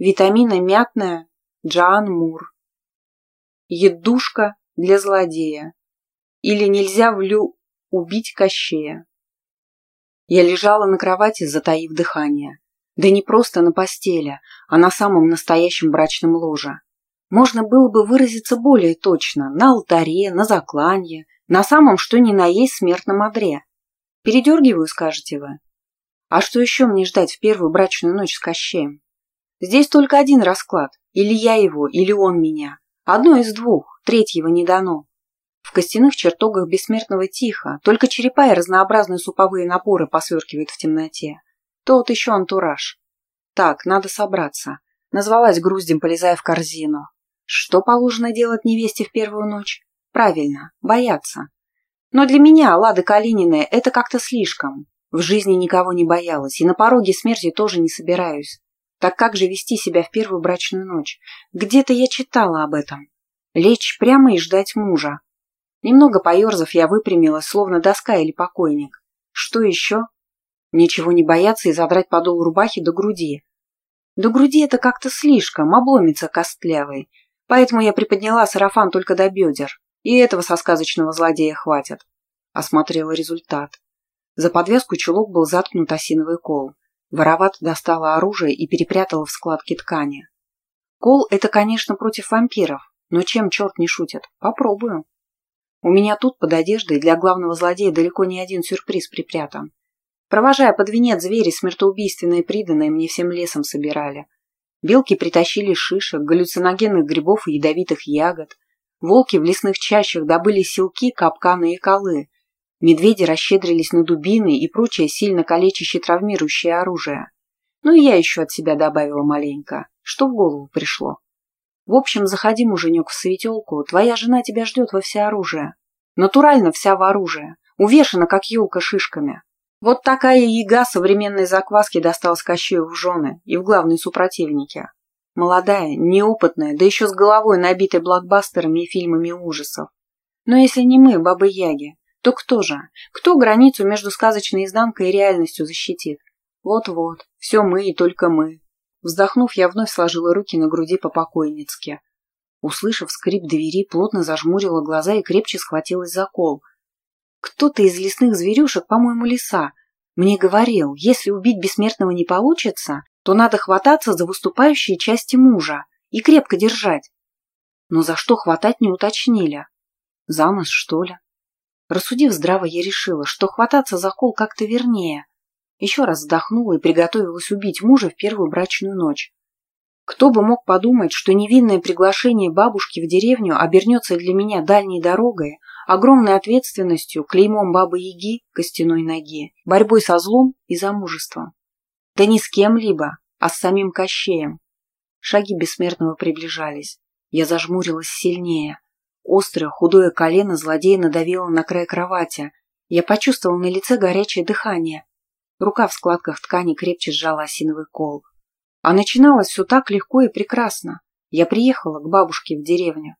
Витамина мятная Джоан Мур. Едушка для злодея. Или нельзя в лю убить Кощея. Я лежала на кровати, затаив дыхание. Да не просто на постели, а на самом настоящем брачном ложе. Можно было бы выразиться более точно, на алтаре, на закланье, на самом что ни на есть смертном одре. Передергиваю, скажете вы. А что еще мне ждать в первую брачную ночь с Кощеем? Здесь только один расклад. Или я его, или он меня. Одно из двух, третьего не дано. В костяных чертогах бессмертного тихо, только черепа и разнообразные суповые напоры посверкивают в темноте. Тот еще антураж. Так, надо собраться. Назвалась груздем, полезая в корзину. Что положено делать невесте в первую ночь? Правильно, бояться. Но для меня, Лады Калининой, это как-то слишком. В жизни никого не боялась, и на пороге смерти тоже не собираюсь. Так как же вести себя в первую брачную ночь? Где-то я читала об этом. Лечь прямо и ждать мужа. Немного поерзав, я выпрямилась, словно доска или покойник. Что еще? Ничего не бояться и задрать подол рубахи до груди. До груди это как-то слишком, обломится костлявый. Поэтому я приподняла сарафан только до бедер. И этого со сказочного злодея хватит. Осмотрела результат. За подвеску чулок был заткнут осиновый кол. Воровато достала оружие и перепрятала в складке ткани. Кол – это, конечно, против вампиров, но чем черт не шутит? Попробую. У меня тут под одеждой для главного злодея далеко не один сюрприз припрятан. Провожая под венец звери, смертоубийственные приданные мне всем лесом собирали. Белки притащили шишек, галлюциногенных грибов и ядовитых ягод. Волки в лесных чащах добыли силки, капканы и колы. Медведи расщедрились на дубины и прочее сильно калечащее травмирующее оружие. Ну и я еще от себя добавила маленько, что в голову пришло. В общем, заходи, муженек, в светелку, твоя жена тебя ждет во всеоружие. Натурально вся в оружие, увешана, как елка, шишками. Вот такая яга современной закваски досталась Кощею в жены и в главной супротивнике. Молодая, неопытная, да еще с головой набитой блокбастерами и фильмами ужасов. Но если не мы, бабы-яги, то кто же? Кто границу между сказочной изнанкой и реальностью защитит? Вот-вот, все мы и только мы. Вздохнув, я вновь сложила руки на груди по-покойницки. Услышав скрип двери, плотно зажмурила глаза и крепче схватилась за кол – кто-то из лесных зверюшек, по-моему, лиса, мне говорил, если убить бессмертного не получится, то надо хвататься за выступающие части мужа и крепко держать. Но за что хватать не уточнили. За нос, что ли? Рассудив здраво, я решила, что хвататься за кол как-то вернее. Еще раз вздохнула и приготовилась убить мужа в первую брачную ночь. Кто бы мог подумать, что невинное приглашение бабушки в деревню обернется для меня дальней дорогой, огромной ответственностью, клеймом бабы-яги, костяной ноги, борьбой со злом и замужеством. Да не с кем-либо, а с самим Кощеем. Шаги бессмертного приближались. Я зажмурилась сильнее. Острое, худое колено злодея надавило на край кровати. Я почувствовал на лице горячее дыхание. Рука в складках ткани крепче сжала осиновый кол. А начиналось все так легко и прекрасно. Я приехала к бабушке в деревню.